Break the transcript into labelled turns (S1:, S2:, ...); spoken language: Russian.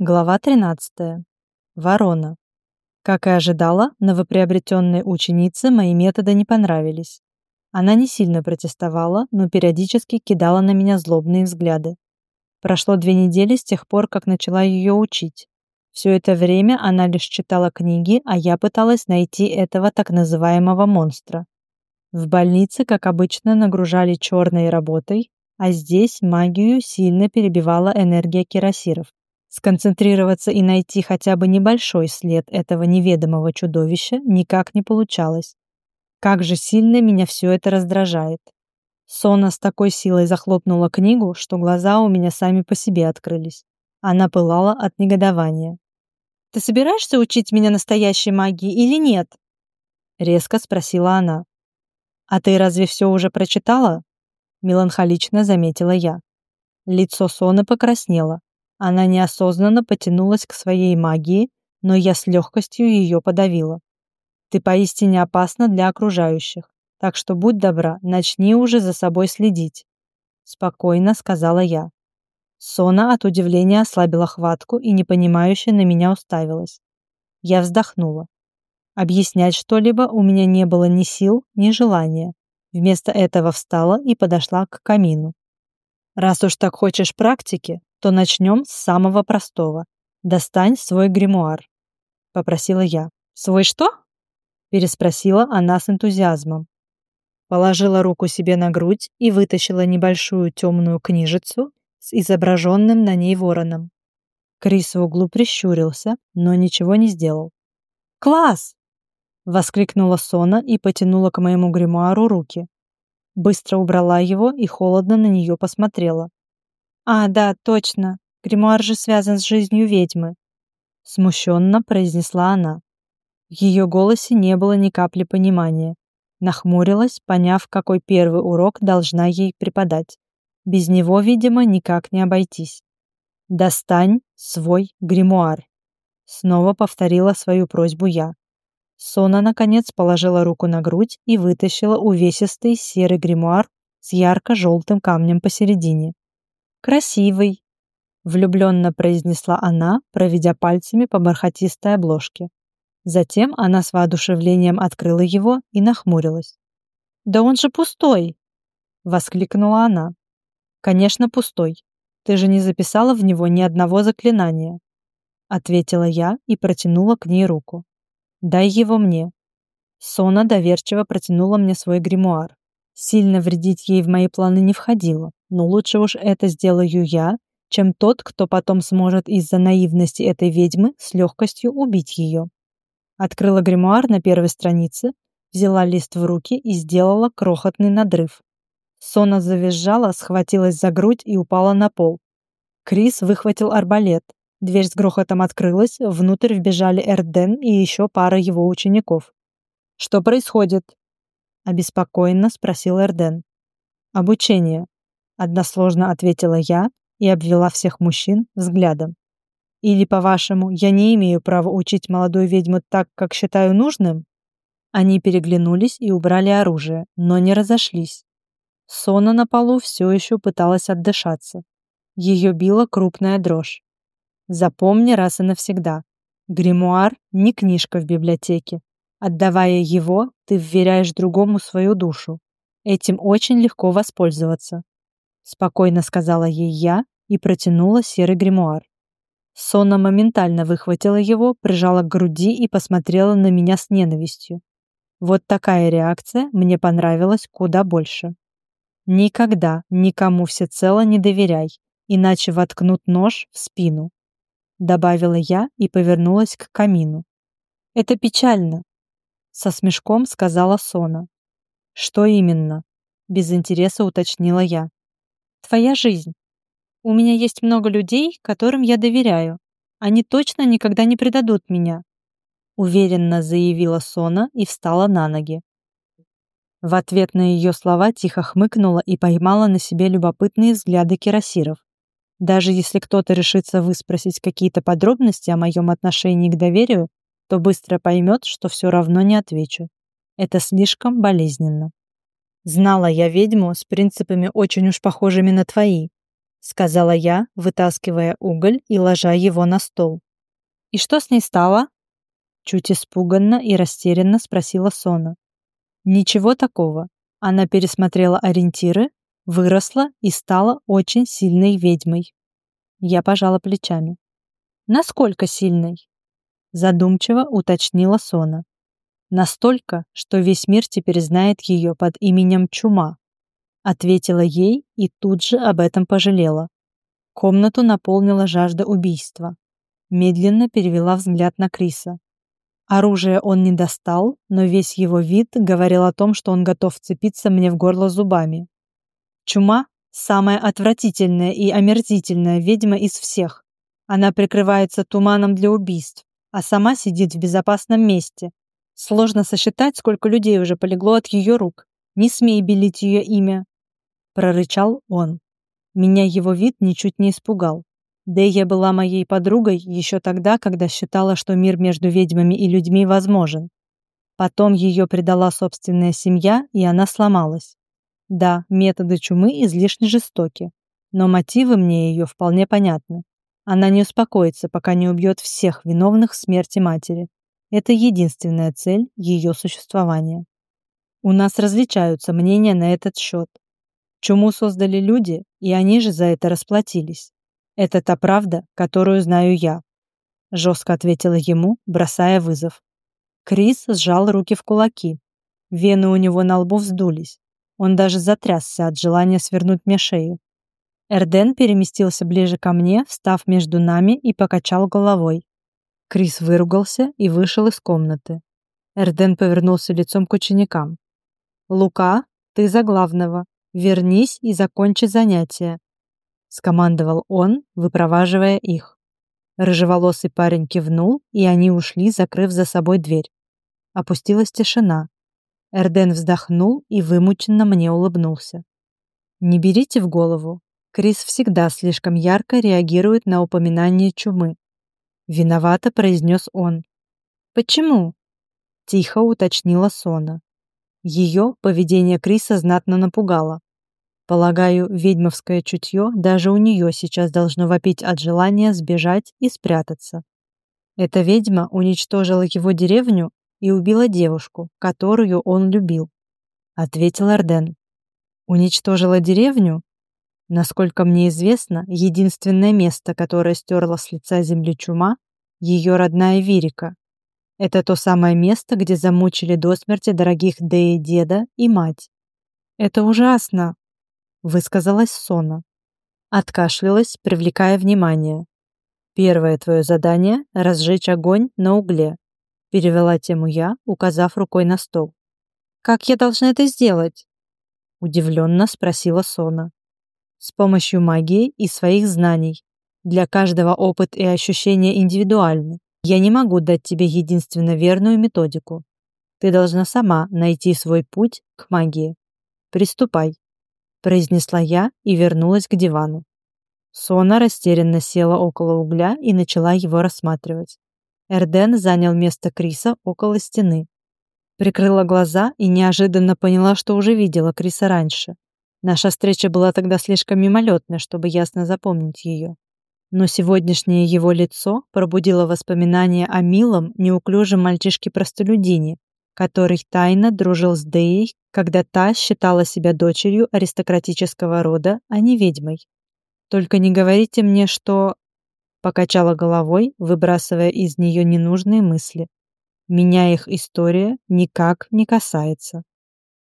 S1: Глава 13. Ворона. Как и ожидала, новоприобретенной ученице мои методы не понравились. Она не сильно протестовала, но периодически кидала на меня злобные взгляды. Прошло две недели с тех пор, как начала ее учить. Все это время она лишь читала книги, а я пыталась найти этого так называемого монстра. В больнице, как обычно, нагружали черной работой, а здесь магию сильно перебивала энергия кирасиров. Сконцентрироваться и найти хотя бы небольшой след этого неведомого чудовища никак не получалось. Как же сильно меня все это раздражает. Сона с такой силой захлопнула книгу, что глаза у меня сами по себе открылись. Она пылала от негодования. «Ты собираешься учить меня настоящей магии или нет?» Резко спросила она. «А ты разве все уже прочитала?» Меланхолично заметила я. Лицо Соны покраснело, она неосознанно потянулась к своей магии, но я с легкостью ее подавила. Ты поистине опасна для окружающих, так что будь добра, начни уже за собой следить. Спокойно сказала я. Сона от удивления ослабила хватку и непонимающе на меня уставилась. Я вздохнула. Объяснять что-либо у меня не было ни сил, ни желания. Вместо этого встала и подошла к камину. «Раз уж так хочешь практики, то начнем с самого простого. Достань свой гримуар», — попросила я. «Свой что?» — переспросила она с энтузиазмом. Положила руку себе на грудь и вытащила небольшую темную книжицу с изображенным на ней вороном. Крис в углу прищурился, но ничего не сделал. «Класс!» — воскликнула Сона и потянула к моему гримуару руки. Быстро убрала его и холодно на нее посмотрела. «А, да, точно. Гримуар же связан с жизнью ведьмы», — смущенно произнесла она. В ее голосе не было ни капли понимания. Нахмурилась, поняв, какой первый урок должна ей преподать. Без него, видимо, никак не обойтись. «Достань свой гримуар», — снова повторила свою просьбу я. Сона, наконец, положила руку на грудь и вытащила увесистый серый гримуар с ярко-желтым камнем посередине. «Красивый», — влюбленно произнесла она, проведя пальцами по бархатистой обложке. Затем она с воодушевлением открыла его и нахмурилась. «Да он же пустой!» — воскликнула она. «Конечно, пустой. Ты же не записала в него ни одного заклинания», — ответила я и протянула к ней руку. «Дай его мне». Сона доверчиво протянула мне свой гримуар. Сильно вредить ей в мои планы не входило, но лучше уж это сделаю я, чем тот, кто потом сможет из-за наивности этой ведьмы с легкостью убить ее. Открыла гримуар на первой странице, взяла лист в руки и сделала крохотный надрыв. Сона завизжала, схватилась за грудь и упала на пол. Крис выхватил арбалет. Дверь с грохотом открылась, внутрь вбежали Эрден и еще пара его учеников. «Что происходит?» обеспокоенно спросил Эрден. Обучение, односложно ответила я и обвела всех мужчин взглядом. Или, по-вашему, я не имею права учить молодую ведьму так, как считаю нужным? Они переглянулись и убрали оружие, но не разошлись. Сона на полу все еще пыталась отдышаться. Ее била крупная дрожь. Запомни раз и навсегда. Гримуар — не книжка в библиотеке. Отдавая его, ты вверяешь другому свою душу. Этим очень легко воспользоваться. Спокойно сказала ей я и протянула серый гримуар. Сона моментально выхватила его, прижала к груди и посмотрела на меня с ненавистью. Вот такая реакция мне понравилась куда больше. Никогда никому всецело не доверяй, иначе воткнут нож в спину. Добавила я и повернулась к камину. Это печально, со смешком сказала Сона. Что именно? Без интереса уточнила я. Твоя жизнь. У меня есть много людей, которым я доверяю. Они точно никогда не предадут меня. Уверенно заявила Сона и встала на ноги. В ответ на ее слова тихо хмыкнула и поймала на себе любопытные взгляды кирасиров. Даже если кто-то решится выспросить какие-то подробности о моем отношении к доверию, то быстро поймет, что все равно не отвечу. Это слишком болезненно. Знала я ведьму с принципами очень уж похожими на твои. сказала я, вытаскивая уголь и ложа его на стол. И что с ней стало? Чуть испуганно и растерянно спросила Сона. Ничего такого. Она пересмотрела ориентиры, выросла и стала очень сильной ведьмой. Я пожала плечами. Насколько сильной? Задумчиво уточнила Сона. Настолько, что весь мир теперь знает ее под именем Чума. Ответила ей и тут же об этом пожалела. Комнату наполнила жажда убийства. Медленно перевела взгляд на Криса. Оружие он не достал, но весь его вид говорил о том, что он готов вцепиться мне в горло зубами. Чума – самая отвратительная и омерзительная ведьма из всех. Она прикрывается туманом для убийств, а сама сидит в безопасном месте. Сложно сосчитать, сколько людей уже полегло от ее рук. Не смей белить ее имя. Прорычал он. Меня его вид ничуть не испугал. Дэя была моей подругой еще тогда, когда считала, что мир между ведьмами и людьми возможен. Потом ее предала собственная семья, и она сломалась. Да, методы чумы излишне жестоки, но мотивы мне ее вполне понятны. Она не успокоится, пока не убьет всех виновных в смерти матери. Это единственная цель ее существования. У нас различаются мнения на этот счет. Чуму создали люди, и они же за это расплатились. Это та правда, которую знаю я. Жестко ответила ему, бросая вызов. Крис сжал руки в кулаки. Вены у него на лбу вздулись. Он даже затрясся от желания свернуть мне шею. Эрден переместился ближе ко мне, встав между нами и покачал головой. Крис выругался и вышел из комнаты. Эрден повернулся лицом к ученикам. «Лука, ты за главного. Вернись и закончи занятие скомандовал он, выпроваживая их. Рыжеволосый парень кивнул, и они ушли, закрыв за собой дверь. Опустилась тишина. Эрден вздохнул и вымученно мне улыбнулся. Не берите в голову. Крис всегда слишком ярко реагирует на упоминание чумы. Виновато произнес он. Почему? Тихо уточнила Сона. Ее поведение Криса знатно напугало. Полагаю, ведьмовское чутье даже у нее сейчас должно вопить от желания сбежать и спрятаться. Эта ведьма уничтожила его деревню и убила девушку, которую он любил, ответил Арден. Уничтожила деревню? Насколько мне известно, единственное место, которое стерла с лица земли чума, ее родная Вирика. Это то самое место, где замучили до смерти дорогих Деи деда и мать. Это ужасно, высказалась Сона. Откашлялась, привлекая внимание. Первое твое задание разжечь огонь на угле, перевела тему я, указав рукой на стол. Как я должна это сделать? удивленно спросила Сона. С помощью магии и своих знаний. Для каждого опыт и ощущения индивидуальны. Я не могу дать тебе единственно верную методику. Ты должна сама найти свой путь к магии. Приступай произнесла я и вернулась к дивану. Сона растерянно села около угля и начала его рассматривать. Эрден занял место Криса около стены. Прикрыла глаза и неожиданно поняла, что уже видела Криса раньше. Наша встреча была тогда слишком мимолетной, чтобы ясно запомнить ее. Но сегодняшнее его лицо пробудило воспоминания о милом, неуклюжем мальчишке-простолюдине, который тайно дружил с Деей, когда та считала себя дочерью аристократического рода, а не ведьмой. Только не говорите мне, что покачала головой, выбрасывая из нее ненужные мысли. Меня их история никак не касается.